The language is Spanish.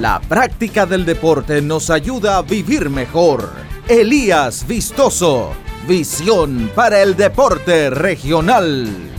La práctica del deporte nos ayuda a vivir mejor. Elías Vistoso, visión para el deporte regional.